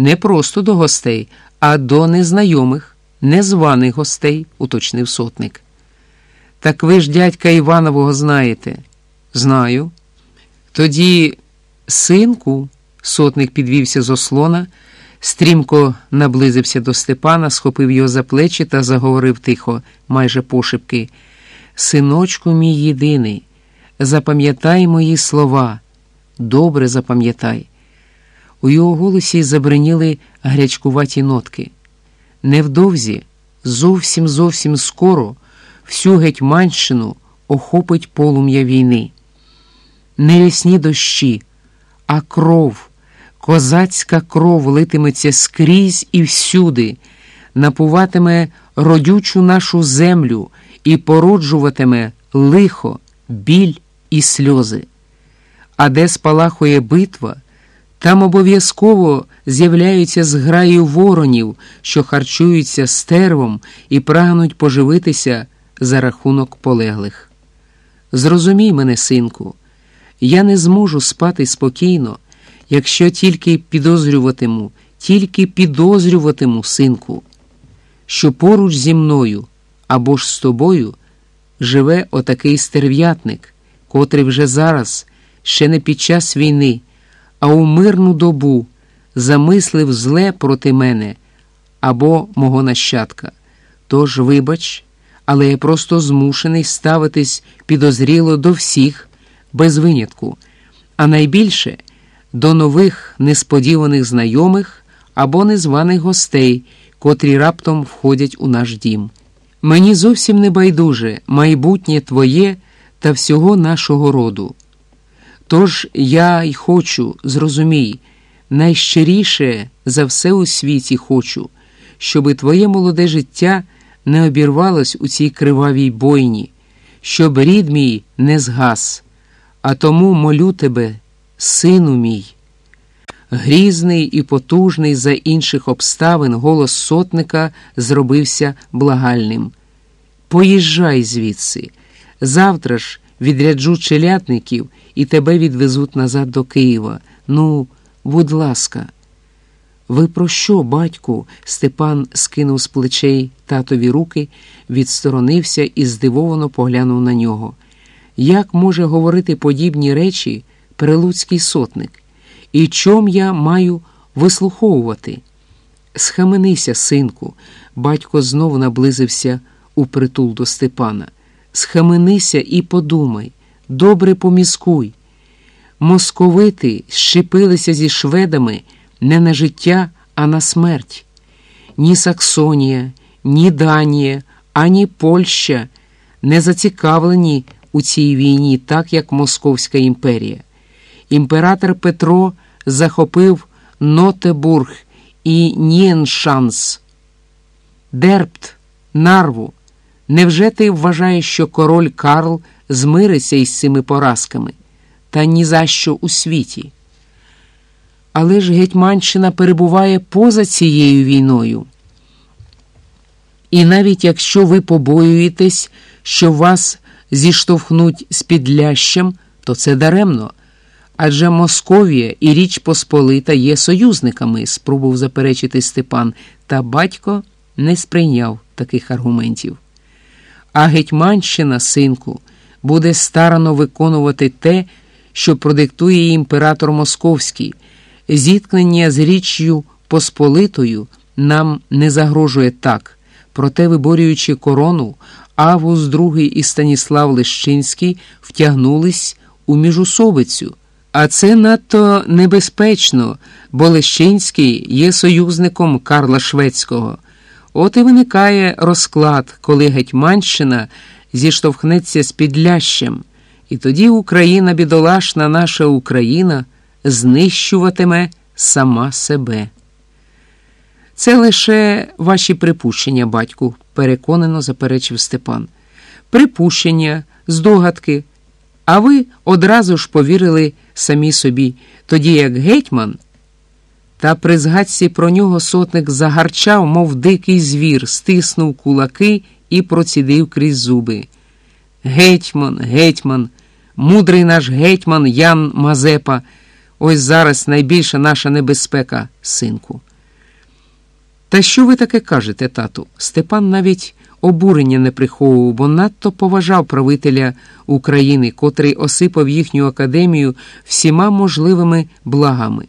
Не просто до гостей, а до незнайомих, незваних гостей, уточнив сотник. Так ви ж дядька Іванового знаєте? Знаю. Тоді, синку, сотник підвівся з ослона, стрімко наблизився до Степана, схопив його за плечі та заговорив тихо, майже пошепки. Синочку мій єдиний, запам'ятай мої слова, добре запам'ятай. У його голосі забриніли гарячкуваті нотки. Невдовзі, зовсім зовсім скоро, всю Гетьманщину охопить полум'я війни. Не рясні дощі, а кров, козацька кров литиметься скрізь і всюди, напуватиме родючу нашу землю і породжуватиме лихо, біль і сльози. А де спалахує битва, там обов'язково з'являються зграї воронів, що харчуються стервом і прагнуть поживитися за рахунок полеглих. Зрозумій мене, синку, я не зможу спати спокійно, якщо тільки підозрюватиму, тільки підозрюватиму, синку, що поруч зі мною або ж з тобою живе отакий стерв'ятник, котрий вже зараз, ще не під час війни, а у мирну добу замислив зле проти мене або мого нащадка. Тож, вибач, але я просто змушений ставитись підозріло до всіх, без винятку, а найбільше до нових несподіваних знайомих або незваних гостей, котрі раптом входять у наш дім. Мені зовсім не байдуже майбутнє твоє та всього нашого роду. Тож я й хочу, зрозумій, найщиріше за все у світі хочу, щоби твоє молоде життя не обірвалось у цій кривавій бойні, щоб рід мій не згас, а тому молю тебе, сину мій. Грізний і потужний за інших обставин голос сотника зробився благальним. Поїжджай звідси. Завтра ж відряджу челядників і тебе відвезуть назад до Києва. Ну, будь ласка. Ви про що, батьку? Степан скинув з плечей татові руки, відсторонився і здивовано поглянув на нього. Як може говорити подібні речі прилуцький сотник? І чом я маю вислуховувати? Схаменися, синку, батько знову наблизився у притул до Степана. Схаменися і подумай, добре поміскуй. Московити щепилися зі шведами не на життя, а на смерть. Ні Саксонія, ні Данія, ані Польща не зацікавлені у цій війні, так як Московська імперія. Імператор Петро захопив Нотебург і Ніеншанс, Дерпт, Нарву. Невже ти вважаєш, що король Карл змириться із цими поразками? Та ні за що у світі? Але ж Гетьманщина перебуває поза цією війною. І навіть якщо ви побоюєтесь, що вас зіштовхнуть з підлящем, то це даремно. Адже Московія і Річ Посполита є союзниками, спробував заперечити Степан, та батько не сприйняв таких аргументів. А Гетьманщина, синку, буде старано виконувати те, що продиктує імператор Московський. Зіткнення з Річчю Посполитою нам не загрожує так, проте, виборюючи корону, Август II і Станіслав Лещинський втягнулись у міжусобицю. А це надто небезпечно, бо Лещинський є союзником Карла Шведського. От і виникає розклад, коли Гетьманщина зіштовхнеться з підлящем, і тоді Україна, бідолашна наша Україна, знищуватиме сама себе. Це лише ваші припущення, батьку, переконано заперечив Степан. Припущення, здогадки. А ви одразу ж повірили самі собі, тоді як гетьман. Та при згадці про нього сотник загарчав, мов дикий звір, стиснув кулаки і процідив крізь зуби. Гетьман, гетьман, мудрий наш гетьман Ян Мазепа. Ось зараз найбільша наша небезпека, синку. Та що ви таке кажете, тату? Степан навіть обурення не приховував, бо надто поважав правителя України, котрий осипав їхню академію всіма можливими благами,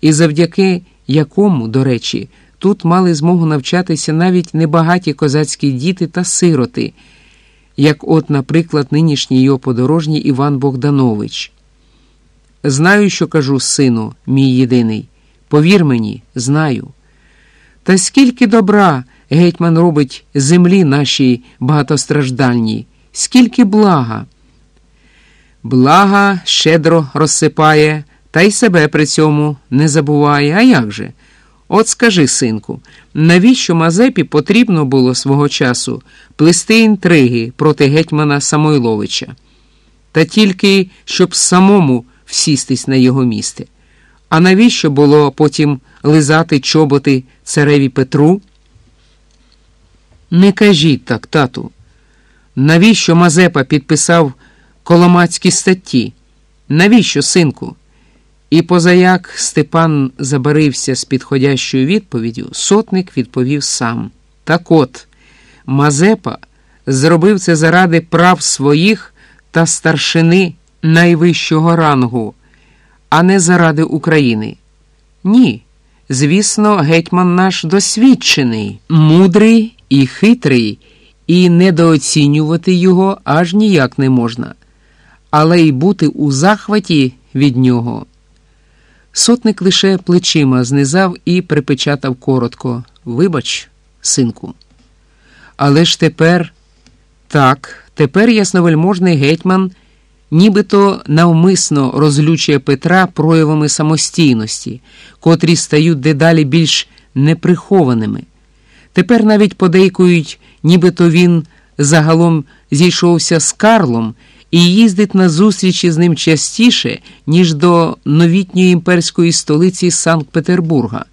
і завдяки якому, до речі, тут мали змогу навчатися навіть небагаті козацькі діти та сироти, як от, наприклад, нинішній його подорожній Іван Богданович. Знаю, що кажу, сину, мій єдиний. Повір мені, знаю. Та скільки добра гетьман робить землі нашій багатостраждальній, скільки блага. Блага щедро розсипає, та й себе при цьому не забуває. А як же? От скажи, синку, навіщо Мазепі потрібно було свого часу плести інтриги проти гетьмана Самойловича? Та тільки щоб самому всістись на його місце. А навіщо було потім лизати чоботи цареві Петру? Не кажіть так, тату. Навіщо Мазепа підписав коломацькі статті? Навіщо, синку? І позаяк Степан забарився з підходящою відповіддю, сотник відповів сам. Так от, Мазепа зробив це заради прав своїх та старшини найвищого рангу, а не заради України. Ні. Звісно, гетьман наш досвідчений, мудрий і хитрий, і недооцінювати його аж ніяк не можна, але й бути у захваті від нього. Сотник лише плечима знизав і припечатав коротко Вибач, синку. Але ж тепер так, тепер ясновельможний гетьман нібито навмисно розлючує Петра проявами самостійності, котрі стають дедалі більш неприхованими. Тепер навіть подейкують, нібито він загалом зійшовся з Карлом і їздить на зустрічі з ним частіше, ніж до новітньої імперської столиці Санкт Петербурга.